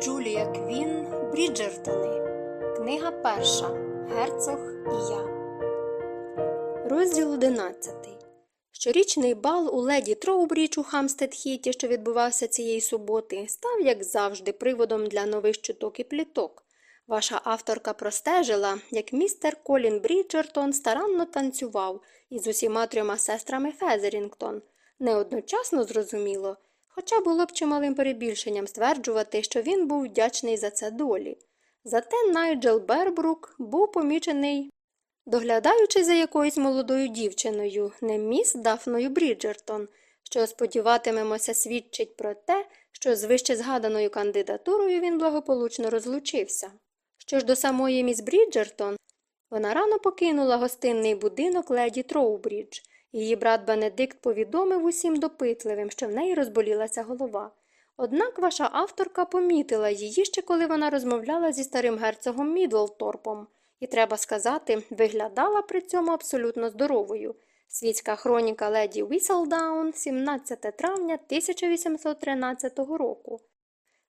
Джулія Квін Бріджертони. Книга перша. Герцог і я. Розділ одинадцятий. Щорічний бал у леді Троубріч у Хамстед-Хіті, що відбувався цієї суботи, став, як завжди, приводом для нових чуток і пліток. Ваша авторка простежила, як містер Колін Бріджертон старанно танцював із усіма трьома сестрами Фезерінгтон. Не одночасно зрозуміло, хоча було б чималим перебільшенням стверджувати, що він був вдячний за це долі. Зате Найджел Бербрук був помічений, доглядаючи за якоюсь молодою дівчиною, не міс Дафною Бріджертон, що сподіватимемося свідчить про те, що з вище згаданою кандидатурою він благополучно розлучився. Що ж до самої міс Бріджертон, вона рано покинула гостинний будинок леді Троубрідж. Її брат Бенедикт повідомив усім допитливим, що в неї розболілася голова. Однак ваша авторка помітила її ще коли вона розмовляла зі старим герцогом Мідлторпом, і, треба сказати, виглядала при цьому абсолютно здоровою. Світська хроніка леді Віслдаун, 17 травня 1813 року.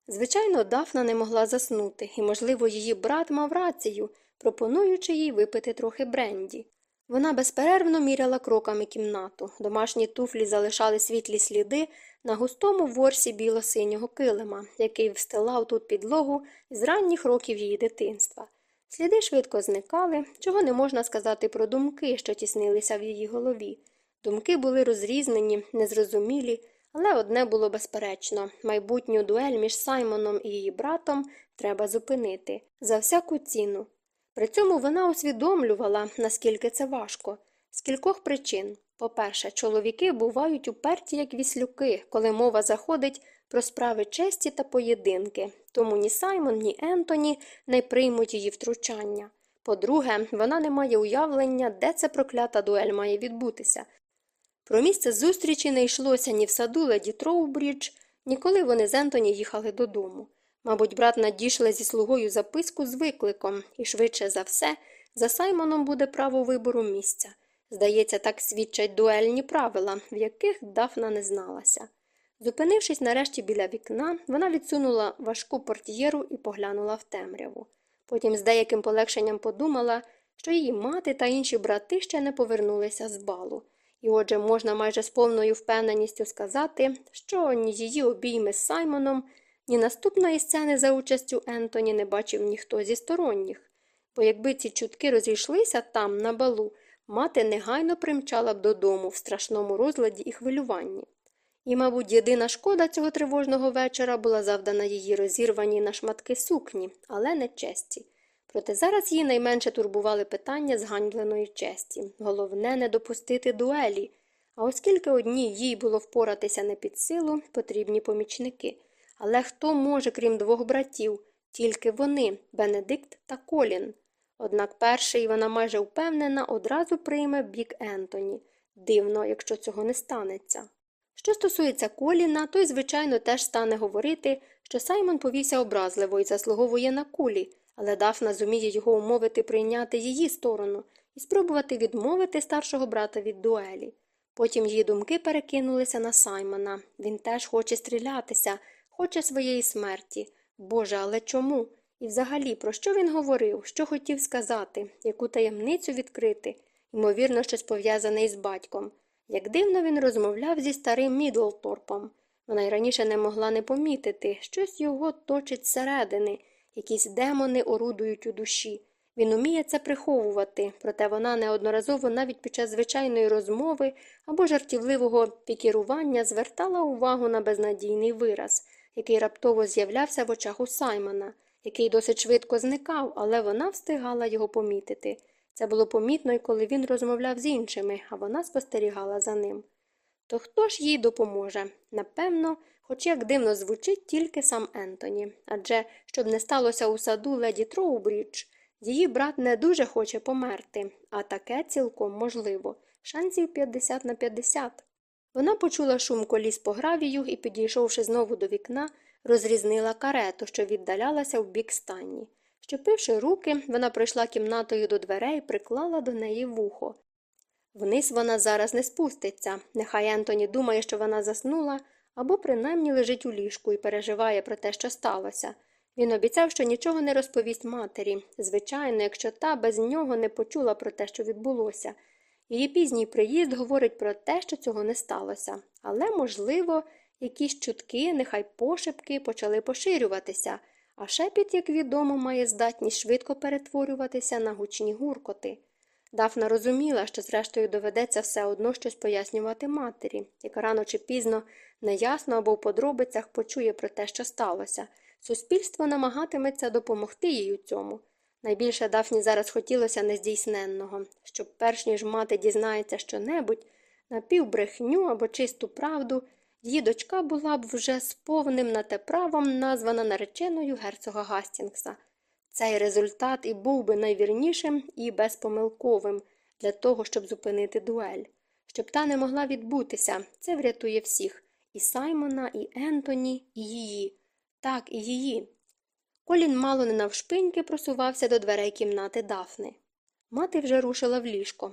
Звичайно, Дафна не могла заснути, і, можливо, її брат мав рацію, пропонуючи їй випити трохи бренді. Вона безперервно міряла кроками кімнату. Домашні туфлі залишали світлі сліди на густому ворсі біло-синього килима, який встилав тут підлогу з ранніх років її дитинства. Сліди швидко зникали, чого не можна сказати про думки, що тіснилися в її голові. Думки були розрізнені, незрозумілі, але одне було безперечно майбутню дуель між Саймоном і її братом треба зупинити за всяку ціну. При цьому вона усвідомлювала, наскільки це важко, з кількох причин. По-перше, чоловіки бувають уперті, як віслюки, коли мова заходить про справи честі та поєдинки, тому ні Саймон, ні Ентоні не приймуть її втручання. По-друге, вона не має уявлення, де ця проклята дуель має відбутися. Про місце зустрічі не йшлося ні в саду леді Троубрідж, ні коли вони з Ентоні їхали додому. Мабуть, брат надійшли зі слугою записку з викликом, і швидше за все, за Саймоном буде право вибору місця. Здається, так свідчать дуельні правила, в яких Дафна не зналася. Зупинившись нарешті біля вікна, вона відсунула важку портьєру і поглянула в темряву. Потім з деяким полегшенням подумала, що її мати та інші брати ще не повернулися з балу. І отже, можна майже з повною впевненістю сказати, що ні її обійми з Саймоном, ні наступної сцени за участю Ентоні не бачив ніхто зі сторонніх. Бо якби ці чутки розійшлися там, на балу, мати негайно примчала б додому в страшному розладі і хвилюванні. І, мабуть, єдина шкода цього тривожного вечора була завдана її розірваній на шматки сукні, але не честі. Проте зараз її найменше турбували питання зганьбленої честі. Головне не допустити дуелі. А оскільки одній їй було впоратися не під силу, потрібні помічники. Але хто може, крім двох братів, тільки вони, Бенедикт та Колін. Однак перший, вона майже впевнена, одразу прийме бік Ентоні. Дивно, якщо цього не станеться. Що стосується Коліна, той, звичайно, теж стане говорити, що Саймон повівся образливо і заслуговує на кулі, але Дафна зуміє його умовити прийняти її сторону і спробувати відмовити старшого брата від дуелі. Потім її думки перекинулися на Саймона. Він теж хоче стрілятися, хоче своєї смерті. Боже, але чому? І взагалі, про що він говорив, що хотів сказати, яку таємницю відкрити, ймовірно, щось пов'язане із батьком. Як дивно він розмовляв зі старим Мідлторпом. Вона й раніше не могла не помітити, щось його точить зсередини, якісь демони орудують у душі. Він уміє це приховувати, проте вона неодноразово навіть під час звичайної розмови або жартівливого пікірування звертала увагу на безнадійний вираз, який раптово з'являвся в очах у Саймона, який досить швидко зникав, але вона встигала його помітити. Це було помітно й коли він розмовляв з іншими, а вона спостерігала за ним. То хто ж їй допоможе? Напевно, хоч як дивно звучить тільки сам Ентоні, адже щоб не сталося у саду леді Троубрідж, її брат не дуже хоче померти, а таке цілком можливо шансів 50 на 50. Вона почула шум коліс по гравію і, підійшовши знову до вікна, розрізнила карету, що віддалялася в бік стані. Зчепивши руки, вона пройшла кімнатою до дверей і приклала до неї вухо. Вниз вона зараз не спуститься. Нехай Ентоні думає, що вона заснула, або принаймні лежить у ліжку і переживає про те, що сталося. Він обіцяв, що нічого не розповість матері, звичайно, якщо та без нього не почула про те, що відбулося. Її пізній приїзд говорить про те, що цього не сталося, але, можливо, якісь чутки, нехай пошепки почали поширюватися, а шепіт, як відомо, має здатність швидко перетворюватися на гучні гуркоти. Дафна розуміла, що зрештою доведеться все одно щось пояснювати матері, яка рано чи пізно неясно або в подробицях почує про те, що сталося. Суспільство намагатиметься допомогти їй у цьому. Найбільше Дафні зараз хотілося нездійсненного, щоб, перш ніж мати дізнається щонебудь, напівбрехню або чисту правду, її дочка була б вже з повним на те правом названа нареченою герцога Гастінгса. Цей результат і був би найвірнішим і безпомилковим для того, щоб зупинити дуель. Щоб та не могла відбутися, це врятує всіх і Саймона, і Ентоні, і її. Так, і її. Колін мало не навшпиньки просувався до дверей кімнати Дафни. Мати вже рушила в ліжко.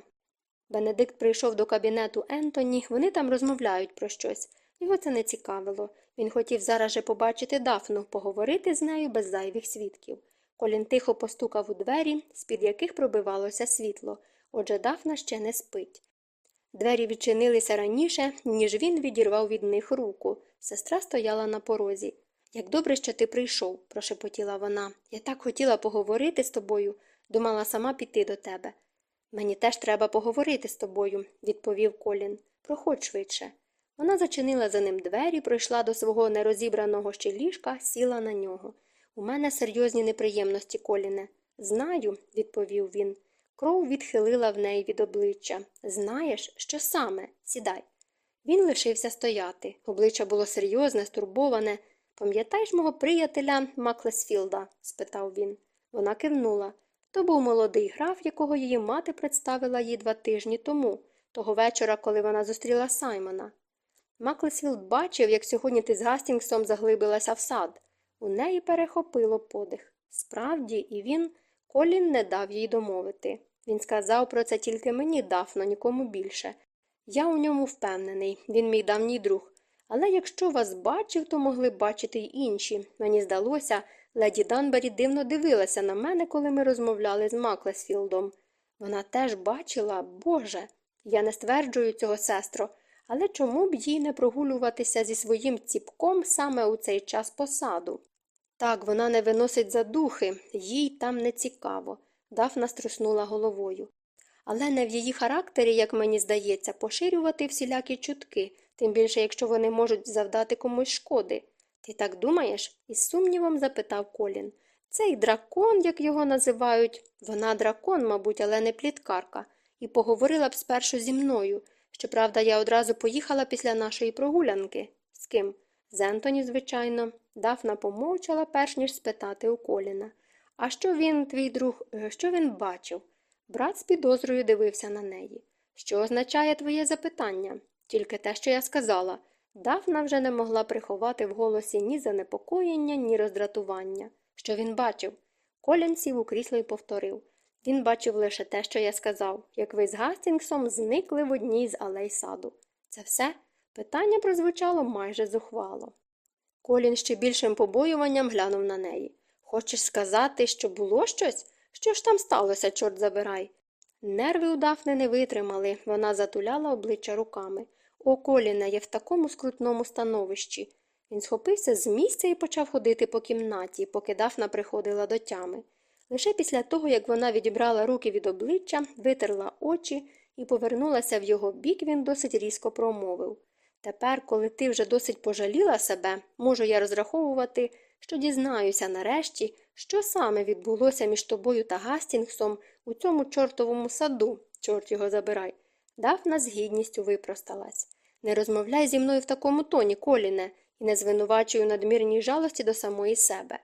Бенедикт прийшов до кабінету Ентоні, вони там розмовляють про щось. Його це не цікавило. Він хотів зараз же побачити Дафну, поговорити з нею без зайвих свідків. Колін тихо постукав у двері, з-під яких пробивалося світло, отже Дафна ще не спить. Двері відчинилися раніше, ніж він відірвав від них руку. Сестра стояла на порозі. Як добре, що ти прийшов, прошепотіла вона. Я так хотіла поговорити з тобою, думала сама піти до тебе. Мені теж треба поговорити з тобою, відповів Колін. Проходь швидше. Вона зачинила за ним двері, пройшла до свого нерозібраного ще ліжка, сіла на нього. У мене серйозні неприємності, Коліне. Знаю, відповів він. Кров відхилила в неї від обличчя. Знаєш, що саме? Сідай. Він лишився стояти. Обличчя було серйозне, стурбоване. Пам'ятаєш мого приятеля Маклесфілда? спитав він. Вона кивнула. То був молодий граф, якого її мати представила їй два тижні тому, того вечора, коли вона зустріла Саймона. Маклесфілд бачив, як сьогодні ти з Гастінгсом заглибилася в сад. У неї перехопило подих. Справді, і він Колін не дав їй домовити. Він сказав про це тільки мені, Дафно, нікому більше. Я у ньому впевнений, він мій давній друг. Але якщо вас бачив, то могли бачити й інші. Мені здалося, леді Данбері дивно дивилася на мене, коли ми розмовляли з Маклесфілдом. Вона теж бачила, Боже, я не стверджую цього, сестро, але чому б їй не прогулюватися зі своїм ціпком саме у цей час посаду? Так, вона не виносить задухи, їй там не цікаво. Дафна струснула головою. Але не в її характері, як мені здається, поширювати всілякі чутки, тим більше, якщо вони можуть завдати комусь шкоди. Ти так думаєш? із сумнівом запитав Колін. Цей дракон, як його називають, вона дракон, мабуть, але не пліткарка, і поговорила б спершу зі мною. Щоправда, я одразу поїхала після нашої прогулянки. З ким? З Ентоні, звичайно. Дафна помовчала, перш ніж спитати у Коліна. А що він, твій друг, е, що він бачив? Брат з підозрою дивився на неї. Що означає твоє запитання? Тільки те, що я сказала. Дафна вже не могла приховати в голосі ні занепокоєння, ні роздратування. Що він бачив? Колін сів у крісло і повторив. Він бачив лише те, що я сказав, як ви з Гастінгсом зникли в одній з алей саду. Це все? Питання прозвучало майже зухвало. Колін ще більшим побоюванням глянув на неї. Хочеш сказати, що було щось? Що ж там сталося, чорт забирай? Нерви у Дафни не витримали, вона затуляла обличчя руками. О, Коліне, я в такому скрутному становищі. Він схопився з місця і почав ходити по кімнаті, поки Дафна приходила до тями. Лише після того, як вона відібрала руки від обличчя, витерла очі і повернулася в його бік, він досить різко промовив Тепер, коли ти вже досить пожаліла себе, можу я розраховувати, що дізнаюся нарешті, що саме відбулося між тобою та Гастінгсом у цьому чортовому саду, чорт його забирай. Дафна з гідністю випросталась. Не розмовляй зі мною в такому тоні, Коліне, і не звинувачую надмірній жалості до самої себе.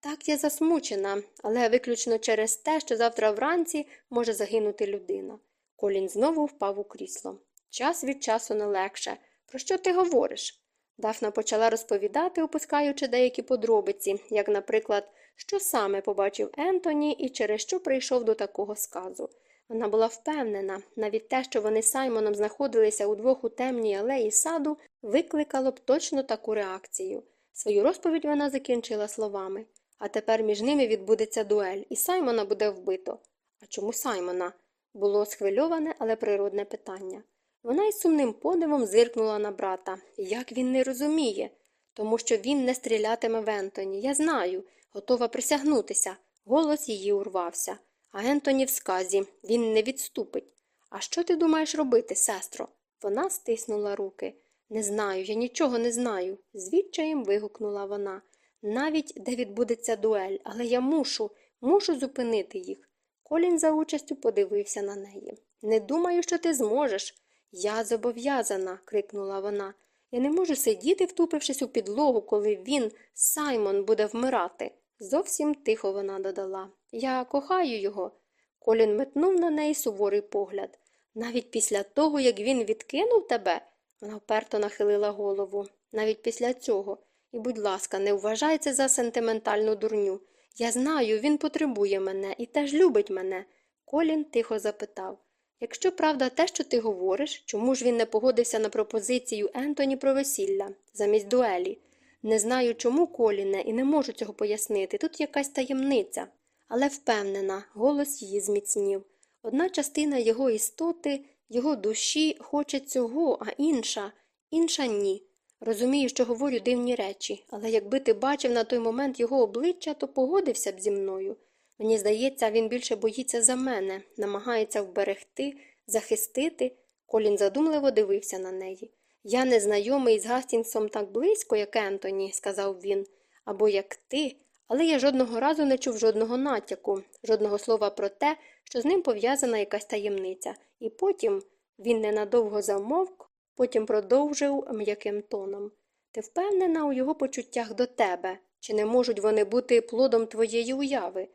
Так я засмучена, але виключно через те, що завтра вранці може загинути людина. Колін знову впав у крісло. Час від часу не легше. Про що ти говориш? Дафна почала розповідати, опускаючи деякі подробиці, як, наприклад, що саме побачив Ентоні і через що прийшов до такого сказу. Вона була впевнена, навіть те, що вони з Саймоном знаходилися удвох у темній алеї саду, викликало б точно таку реакцію. Свою розповідь вона закінчила словами А тепер між ними відбудеться дуель, і Саймона буде вбито. А чому Саймона? Було схвильоване, але природне питання. Вона із сумним подивом зиркнула на брата. Як він не розуміє, тому що він не стрілятиме в Ентоні. Я знаю, готова присягнутися. Голос її урвався. А Ентоні в сказі він не відступить. А що ти думаєш робити, сестро? Вона стиснула руки. Не знаю, я нічого не знаю, звідчаєм вигукнула вона. Навіть де відбудеться дуель, але я мушу, мушу зупинити їх. Колін за участю подивився на неї. Не думаю, що ти зможеш. Я зобов'язана, крикнула вона. Я не можу сидіти, втупившись у підлогу, коли він, Саймон, буде вмирати. Зовсім тихо вона додала. Я кохаю його. Колін метнув на неї суворий погляд. Навіть після того, як він відкинув тебе, вона вперто нахилила голову. Навіть після цього. І, будь ласка, не вважай це за сентиментальну дурню. Я знаю, він потребує мене і теж любить мене. Колін тихо запитав Якщо правда те, що ти говориш, чому ж він не погодився на пропозицію Ентоні про весілля замість дуелі? Не знаю, чому Коліне, і не можу цього пояснити. Тут якась таємниця. Але впевнена, голос її зміцнів. Одна частина його істоти, його душі хоче цього, а інша, інша ні. Розумію, що говорю дивні речі, але якби ти бачив на той момент його обличчя, то погодився б зі мною. Мені здається, він більше боїться за мене, намагається вберегти, захистити. Колін задумливо дивився на неї. Я не знайомий з Гастінсом так близько, як Ентоні, сказав він, або як ти, але я жодного разу не чув жодного натяку, жодного слова про те, що з ним пов'язана якась таємниця, і потім він ненадовго замовк, потім продовжив м'яким тоном. Ти впевнена у його почуттях до тебе, чи не можуть вони бути плодом твоєї уяви?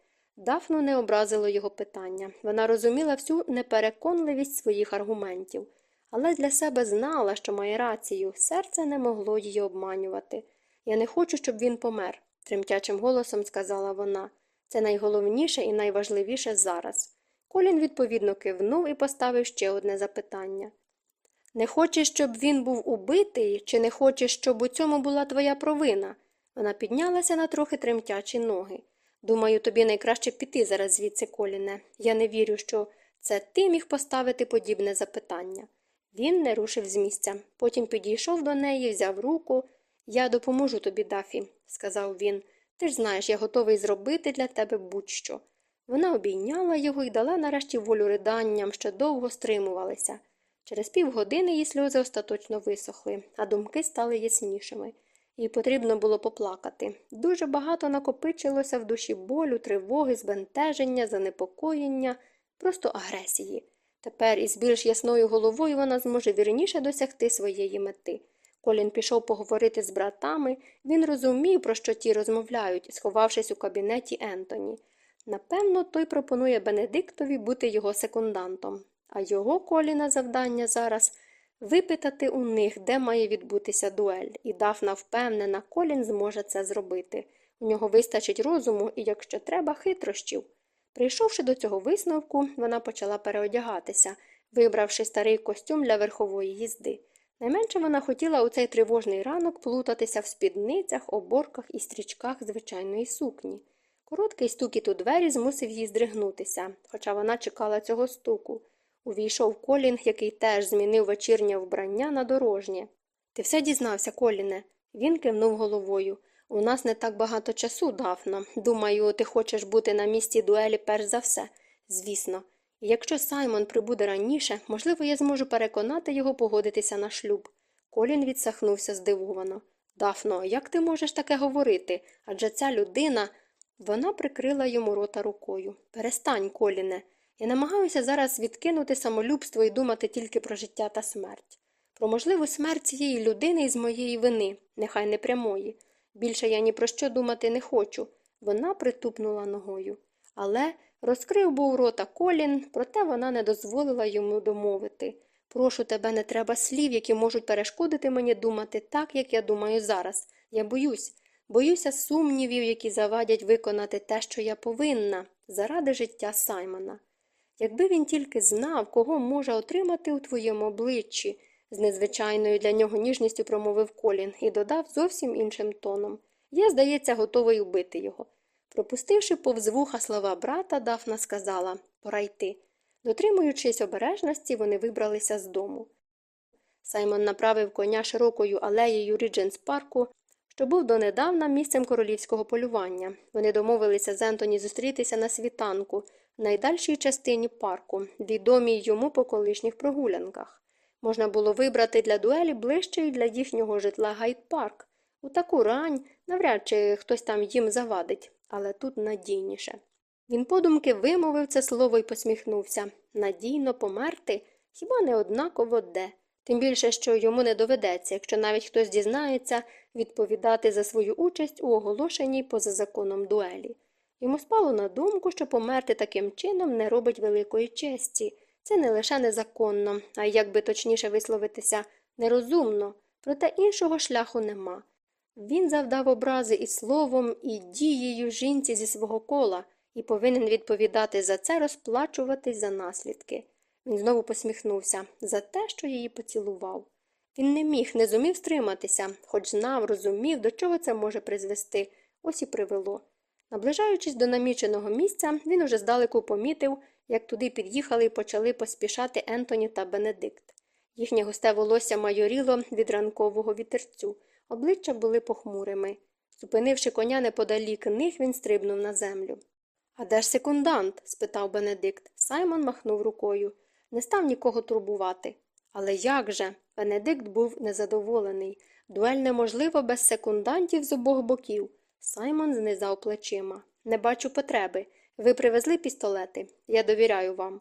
Дафну не образило його питання. Вона розуміла всю непереконливість своїх аргументів, але для себе знала, що має рацію, серце не могло її обманювати. Я не хочу, щоб він помер, тремтячим голосом сказала вона. Це найголовніше і найважливіше зараз. Колін відповідно кивнув і поставив ще одне запитання. Не хочеш, щоб він був убитий, чи не хочеш, щоб у цьому була твоя провина? Вона піднялася на трохи тремтячі ноги. Думаю, тобі найкраще піти зараз звідси, Коліне. Я не вірю, що це ти міг поставити подібне запитання. Він не рушив з місця. Потім підійшов до неї, взяв руку. Я допоможу тобі, Дафі, сказав він. Ти ж знаєш, я готовий зробити для тебе будь-що. Вона обійняла його і дала нарешті волю риданням, що довго стримувалися. Через півгодини її сльози остаточно висохли, а думки стали яснішими. Їй потрібно було поплакати. Дуже багато накопичилося в душі болю, тривоги, збентеження, занепокоєння, просто агресії. Тепер із більш ясною головою вона зможе вірніше досягти своєї мети. Колін пішов поговорити з братами, він розумів, про що ті розмовляють, сховавшись у кабінеті Ентоні. Напевно, той пропонує Бенедиктові бути його секундантом, а його коліна завдання зараз випитати у них, де має відбутися дуель, і Дафна впевнена, Колін зможе це зробити. У нього вистачить розуму і, якщо треба, хитрощів. Прийшовши до цього висновку, вона почала переодягатися, вибравши старий костюм для верхової їзди. Найменше вона хотіла у цей тривожний ранок плутатися в спідницях, оборках і стрічках звичайної сукні. Короткий стукіт у двері змусив її здригнутися, хоча вона чекала цього стуку. Увійшов Колін, який теж змінив вечірнє вбрання на дорожнє. Ти все дізнався, Коліне? Він кивнув головою. У нас не так багато часу, Дафно. Думаю, ти хочеш бути на місці дуелі перш за все. Звісно. І якщо Саймон прибуде раніше, можливо, я зможу переконати його погодитися на шлюб. Колін відсахнувся здивовано. Дафно, як ти можеш таке говорити? Адже ця людина. Вона прикрила йому рота рукою. Перестань, Коліне. Я намагаюся зараз відкинути самолюбство і думати тільки про життя та смерть, про можливу смерть цієї людини із моєї вини, нехай не прямої. Більше я ні про що думати не хочу. Вона притупнула ногою. Але розкрив був рота колін, проте вона не дозволила йому домовити. Прошу тебе, не треба слів, які можуть перешкодити мені думати так, як я думаю зараз. Я боюсь, боюся сумнівів, які завадять виконати те, що я повинна, заради життя Саймона. Якби він тільки знав, кого може отримати у твоєму обличчі, з незвичайною для нього ніжністю промовив Колін і додав зовсім іншим тоном. Я, здається, готовий убити його. Пропустивши повз вуха слова брата, Дафна сказала пора йти. Дотримуючись обережності, вони вибралися з дому. Саймон направив коня широкою алеєю Рідженс парку, що був донедавна місцем королівського полювання. Вони домовилися з Ентоні зустрітися на світанку найдальшій частині парку, відомій йому по колишніх прогулянках. Можна було вибрати для дуелі ближчий для їхнього житла гайд-парк. У таку рань навряд чи хтось там їм завадить, але тут надійніше. Він подумки вимовив це слово і посміхнувся надійно померти хіба не однаково де. Тим більше, що йому не доведеться, якщо навіть хтось дізнається, відповідати за свою участь у оголошеній поза законом дуелі. Йому спало на думку, що померти таким чином не робить великої честі. Це не лише незаконно, а як би точніше висловитися, нерозумно, проте іншого шляху нема. Він завдав образи і словом, і дією жінці зі свого кола і повинен відповідати за це, розплачуватись за наслідки. Він знову посміхнувся за те, що її поцілував. Він не міг, не зумів стриматися, хоч знав, розумів, до чого це може призвести, ось і привело. Наближаючись до наміченого місця, він уже здалеку помітив, як туди під'їхали і почали поспішати Ентоні та Бенедикт. Їхнє густе волосся майоріло від ранкового вітерцю, обличчя були похмурими. Зупинивши коня неподалік них, він стрибнув на землю. А де ж секундант? спитав Бенедикт. Саймон махнув рукою. Не став нікого турбувати. Але як же? Бенедикт був незадоволений. Дуель неможлива без секундантів з обох боків. Саймон знизав плечима. Не бачу потреби. Ви привезли пістолети. Я довіряю вам.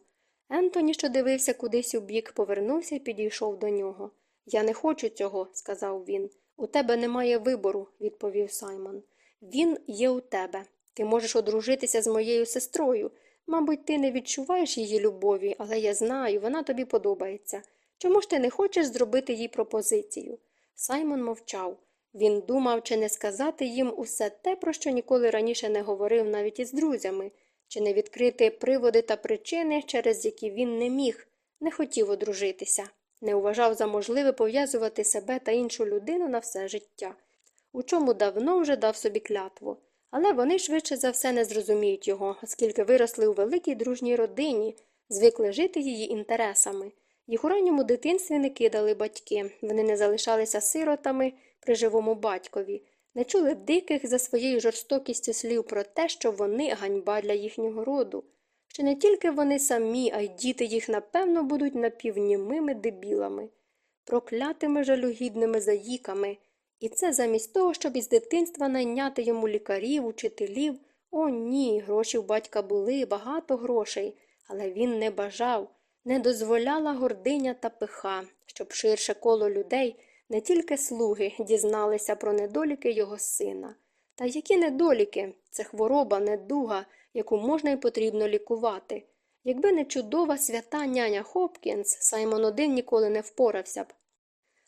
Ентоні, що дивився кудись у бік, повернувся і підійшов до нього. Я не хочу цього, сказав він. У тебе немає вибору, відповів Саймон. Він є у тебе. Ти можеш одружитися з моєю сестрою. Мабуть, ти не відчуваєш її любові, але я знаю, вона тобі подобається. Чому ж ти не хочеш зробити їй пропозицію? Саймон мовчав. Він думав, чи не сказати їм усе те, про що ніколи раніше не говорив навіть із друзями, чи не відкрити приводи та причини, через які він не міг, не хотів одружитися, не вважав за можливе пов'язувати себе та іншу людину на все життя, у чому давно вже дав собі клятву. Але вони швидше за все не зрозуміють його, оскільки виросли у великій дружній родині, звикли жити її інтересами. Їх у ранньому дитинстві не кидали батьки, вони не залишалися сиротами при живому батькові, не чули диких за своєю жорстокістю слів про те, що вони ганьба для їхнього роду. Що не тільки вони самі, а й діти їх, напевно, будуть напівнімими дебілами, проклятими жалюгідними заїками. І це замість того, щоб із дитинства найняти йому лікарів, учителів. О, ні, гроші в батька були, багато грошей, але він не бажав, не дозволяла гординя та пиха, щоб ширше коло людей, не тільки слуги, дізналися про недоліки його сина. Та які недоліки? Це хвороба, недуга, яку можна і потрібно лікувати. Якби не чудова свята няня Хопкінс, Саймон один ніколи не впорався б.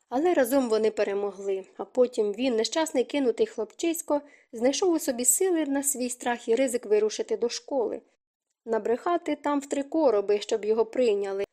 Але разом вони перемогли, а потім він, нещасний кинутий хлопчисько, знайшов у собі сили на свій страх і ризик вирушити до школи, набрехати там в три короби, щоб його прийняли.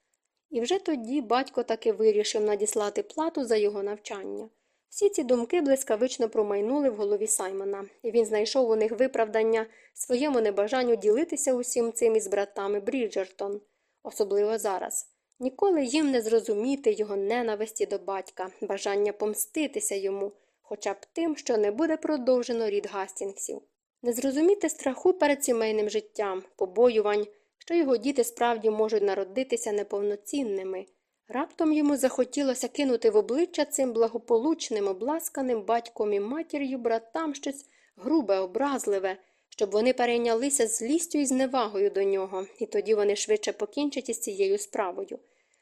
І вже тоді батько таки вирішив надіслати плату за його навчання. Всі ці думки блискавично промайнули в голові Саймона, і він знайшов у них виправдання своєму небажанню ділитися усім цим із братами Бріджертон, особливо зараз. Ніколи їм не зрозуміти його ненависті до батька, бажання помститися йому, хоча б тим, що не буде продовжено рід Гастінгсів, не зрозуміти страху перед сімейним життям, побоювань, що його діти справді можуть народитися неповноцінними. Раптом йому захотілося кинути в обличчя цим благополучним, обласканим батьком і матір'ю братам щось грубе, образливе, щоб вони перейнялися злістю і зневагою до нього, і тоді вони швидше покінчать із цією справою.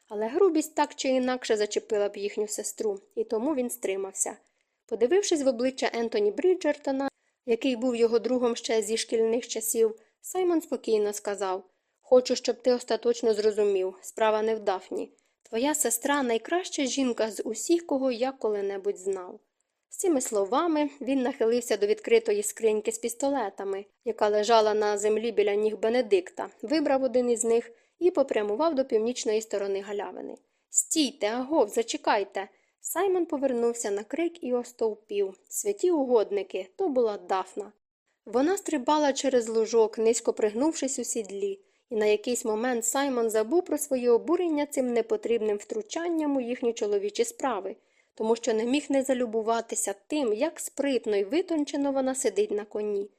Але грубість так чи інакше зачепила б їхню сестру, і тому він стримався. Подивившись в обличчя Ентоні Бріджертона, який був його другом ще зі шкільних часів, Саймон спокійно сказав Хочу, щоб ти остаточно зрозумів справа не в Дафні. Твоя сестра найкраща жінка з усіх, кого я коли-небудь знав. З цими словами він нахилився до відкритої скриньки з пістолетами, яка лежала на землі біля ніг Бенедикта, вибрав один із них і попрямував до північної сторони галявини. Стійте, агов, зачекайте. Саймон повернувся на крик і остовпів. Святі угодники, то була дафна. Вона стрибала через лужок, низько пригнувшись у сідлі, і на якийсь момент Саймон забув про своє обурення цим непотрібним втручанням у їхні чоловічі справи, тому що не міг не залюбуватися тим, як спритно і витончено вона сидить на коні.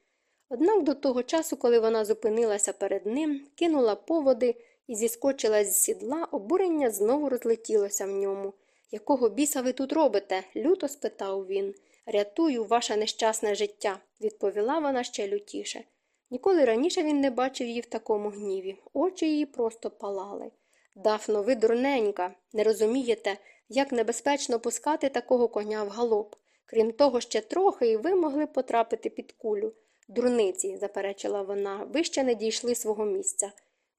Однак до того часу, коли вона зупинилася перед ним, кинула поводи і зіскочила з сідла, обурення знову розлетілося в ньому. Якого біса ви тут робите? люто спитав він. Рятую ваше нещасне життя, відповіла вона ще лютіше. Ніколи раніше він не бачив її в такому гніві, очі її просто палали. Дафно, ви дурненька, не розумієте, як небезпечно пускати такого коня в галоп. Крім того, ще трохи, і ви могли потрапити під кулю. Дурниці, заперечила вона, ви ще не дійшли свого місця.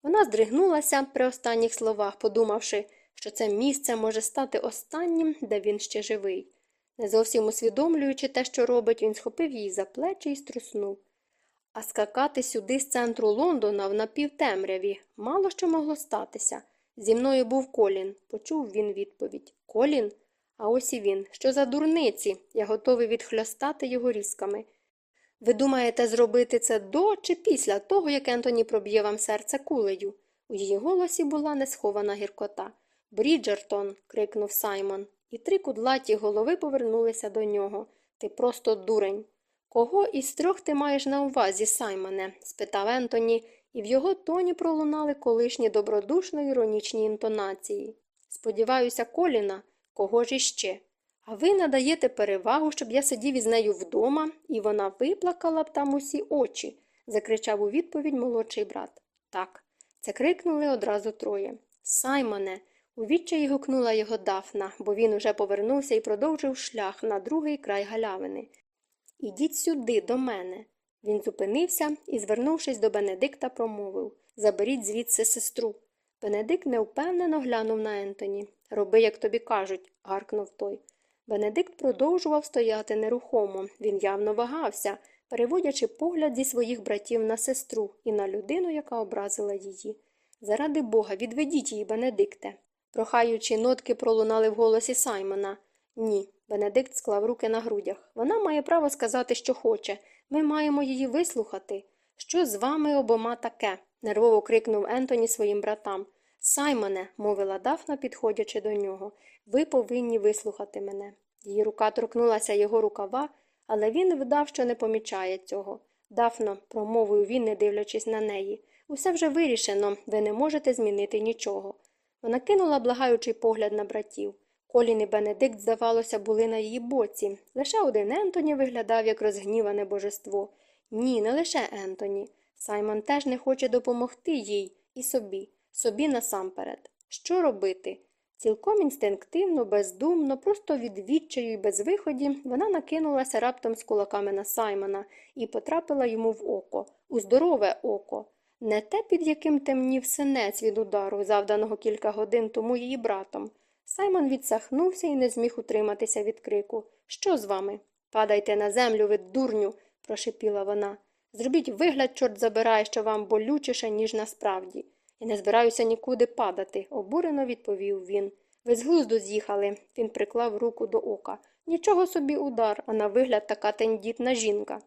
Вона здригнулася при останніх словах, подумавши, що це місце може стати останнім, де він ще живий. Не зовсім усвідомлюючи те, що робить, він схопив її за плечі і струснув. А скакати сюди з центру Лондона в напівтемряві мало що могло статися. Зі мною був Колін, почув він відповідь. Колін? А ось і він. Що за дурниці? Я готовий відхлястати його різками. Ви думаєте зробити це до чи після того, як Ентоні проб'є вам серце кулею? У її голосі була несхована гіркота. Бріджертон. крикнув Саймон, і три кудлаті голови повернулися до нього. Ти просто дурень. Кого із трьох ти маєш на увазі, Саймоне? спитав Ентоні, і в його тоні пролунали колишні добродушно іронічні інтонації. Сподіваюся, Коліна, кого ж іще? А ви надаєте перевагу, щоб я сидів із нею вдома, і вона виплакала б там усі очі, закричав у відповідь молодший брат. Так, це крикнули одразу троє. Саймоне, у відчаї гукнула його Дафна, бо він уже повернувся і продовжив шлях на другий край галявини. Ідіть сюди, до мене. Він зупинився і, звернувшись до Бенедикта, промовив Заберіть звідси сестру. Бенедикт невпевнено глянув на Ентоні. Роби, як тобі кажуть, гаркнув той. Бенедикт продовжував стояти нерухомо. Він явно вагався, переводячи погляд зі своїх братів на сестру і на людину, яка образила її. Заради бога, відведіть її, Бенедикте. Прохаючи нотки пролунали в голосі Саймона. Ні. Бенедикт склав руки на грудях. Вона має право сказати, що хоче. Ми маємо її вислухати. Що з вами обома таке? нервово крикнув Ентоні своїм братам. Саймоне, мовила Дафна, підходячи до нього, ви повинні вислухати мене. Її рука торкнулася його рукава, але він вдав, що не помічає цього. Дафно, промовив він, не дивлячись на неї. Усе вже вирішено, ви не можете змінити нічого. Вона кинула благаючий погляд на братів. Колін і Бенедикт, здавалося, були на її боці. Лише один Ентоні виглядав як розгніване божество. Ні, не лише Ентоні. Саймон теж не хоче допомогти їй і собі, собі насамперед. Що робити? Цілком інстинктивно, бездумно, просто від відчаю і безвиході, вона накинулася раптом з кулаками на Саймона і потрапила йому в око, у здорове око, не те, під яким темнів синець від удару, завданого кілька годин тому її братом. Саймон відсахнувся і не зміг утриматися від крику. Що з вами? Падайте на землю, ви дурню, прошепіла вона. Зробіть вигляд, чорт забирає, що вам болючіше, ніж насправді. І не збираюся нікуди падати, обурено відповів він. Ви з глузду з'їхали, він приклав руку до ока. Нічого собі удар, а на вигляд така тендітна жінка.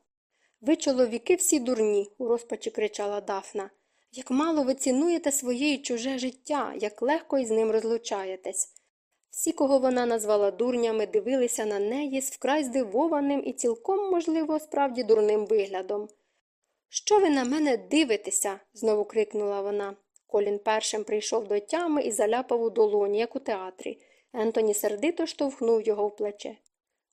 Ви, чоловіки, всі дурні, у розпачі кричала Дафна. Як мало ви цінуєте своє і чуже життя, як легко із ним розлучаєтесь. Всі, кого вона назвала дурнями, дивилися на неї з вкрай здивованим і цілком, можливо, справді дурним виглядом. Що ви на мене дивитеся? знову крикнула вона. Колін першим прийшов до тями і заляпав у долоні, як у театрі. Ентоні сердито штовхнув його в плече.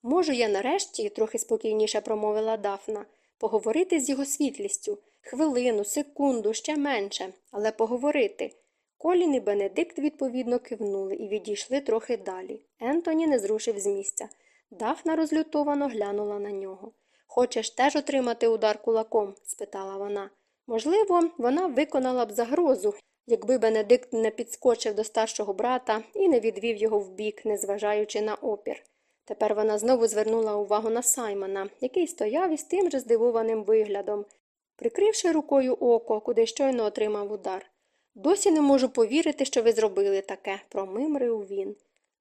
Можу я нарешті, трохи спокійніше промовила Дафна, поговорити з його світлістю. Хвилину, секунду, ще менше, але поговорити. Колін і Бенедикт відповідно кивнули і відійшли трохи далі. Ентоні не зрушив з місця. Дафна розлютовано глянула на нього. Хочеш теж отримати удар кулаком? спитала вона. Можливо, вона виконала б загрозу, якби Бенедикт не підскочив до старшого брата і не відвів його вбік, незважаючи на опір. Тепер вона знову звернула увагу на Саймона, який стояв із тим же здивованим виглядом, прикривши рукою око, куди щойно отримав удар. Досі не можу повірити, що ви зробили таке, промимрив він.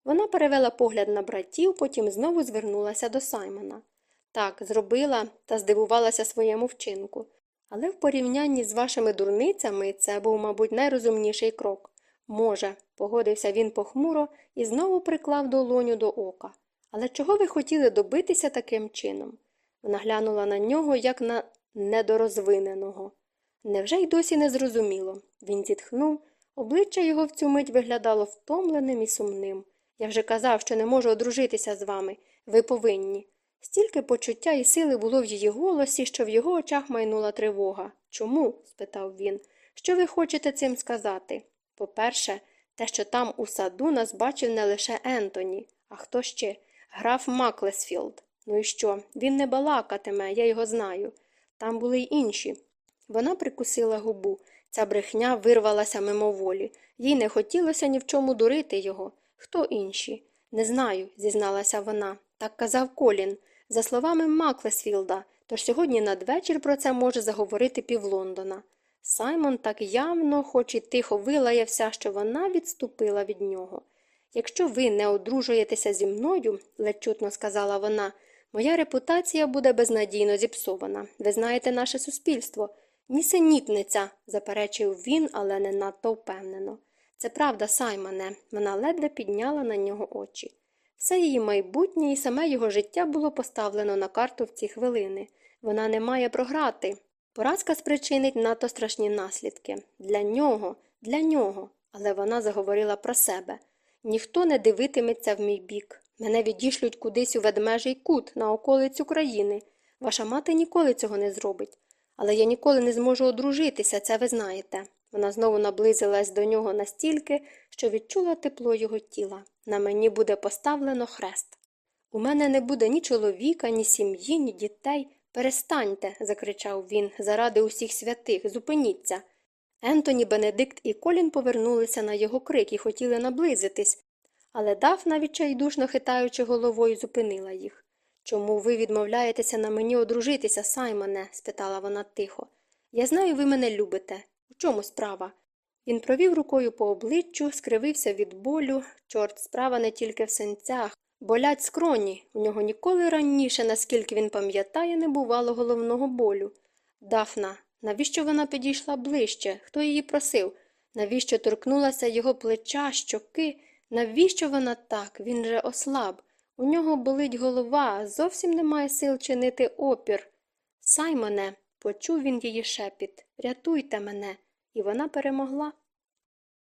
Вона перевела погляд на братів, потім знову звернулася до Саймона. Так, зробила та здивувалася своєму вчинку. Але в порівнянні з вашими дурницями це був, мабуть, найрозумніший крок. Може, погодився він похмуро і знову приклав долоню до ока. Але чого ви хотіли добитися таким чином? Вона глянула на нього, як на недорозвиненого. Невже й досі не зрозуміло? Він зітхнув, обличчя його в цю мить виглядало втомленим і сумним. Я вже казав, що не можу одружитися з вами. Ви повинні. Стільки почуття і сили було в її голосі, що в його очах майнула тривога. Чому? спитав він. Що ви хочете цим сказати? По-перше, те, що там у саду нас бачив не лише Ентоні, а хто ще? Граф Маклесфілд. Ну і що? Він не балакатиме, я його знаю. Там були й інші. Вона прикусила губу. Ця брехня вирвалася мимоволі. Їй не хотілося ні в чому дурити його. Хто інші? Не знаю, зізналася вона. Так казав Колін. За словами Маклесфілда, тож сьогодні надвечір про це може заговорити пів Лондона. Саймон так явно, хоч і тихо вилаявся, що вона відступила від нього. Якщо ви не одружуєтеся зі мною, ледь чутно сказала вона, моя репутація буде безнадійно зіпсована. Ви знаєте наше суспільство. Нісенітниця, заперечив він, але не надто впевнено. Це правда, Саймоне, вона ледве підняла на нього очі. Все її майбутнє і саме його життя було поставлено на карту в ці хвилини. Вона не має програти. Поразка спричинить надто страшні наслідки. Для нього, для нього. Але вона заговорила про себе. Ніхто не дивитиметься в мій бік. Мене відішлють кудись у ведмежий кут на околицю країни. Ваша мати ніколи цього не зробить. Але я ніколи не зможу одружитися, це ви знаєте. Вона знову наблизилась до нього настільки, що відчула тепло його тіла. На мені буде поставлено хрест. У мене не буде ні чоловіка, ні сім'ї, ні дітей. Перестаньте, закричав він, заради усіх святих, зупиніться. Ентоні, Бенедикт і Колін повернулися на його крик і хотіли наблизитись, але Дафна, відчайдушно хитаючи головою, зупинила їх. Чому ви відмовляєтеся на мені одружитися, Саймоне? спитала вона тихо. Я знаю, ви мене любите. У чому справа? Він провів рукою по обличчю, скривився від болю. Чорт, справа не тільки в синцях. Болять скроні. У нього ніколи раніше, наскільки він пам'ятає, не бувало головного болю. Дафна, навіщо вона підійшла ближче? Хто її просив? Навіщо торкнулася його плеча, щоки? Навіщо вона так? Він же ослаб. У нього болить голова, зовсім немає сил чинити опір. Саймоне, почув він її шепіт, рятуйте мене. І вона перемогла.